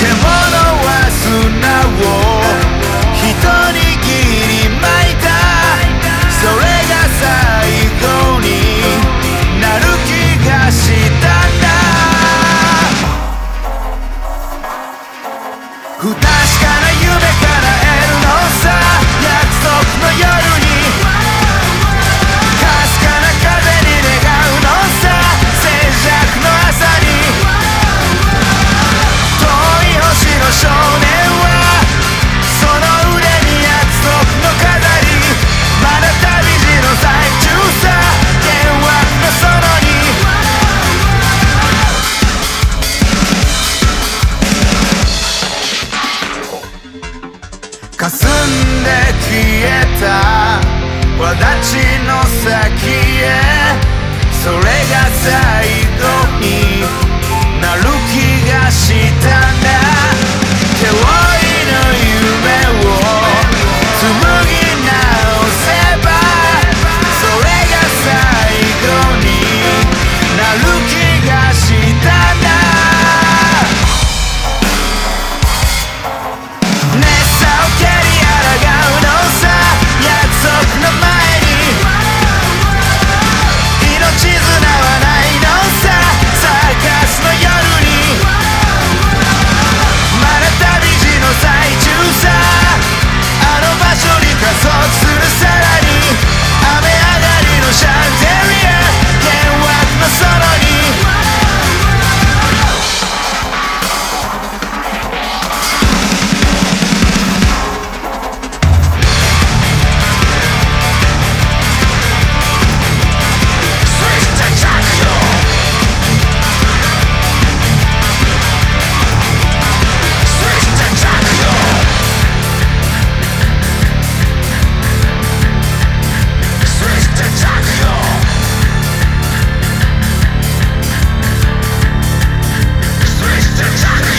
獣は砂をひとに切りまいた。それが最後になる気がしたんだ。不確かなえた。轍の先へ。それが最後になる気がしたんだ Shut up!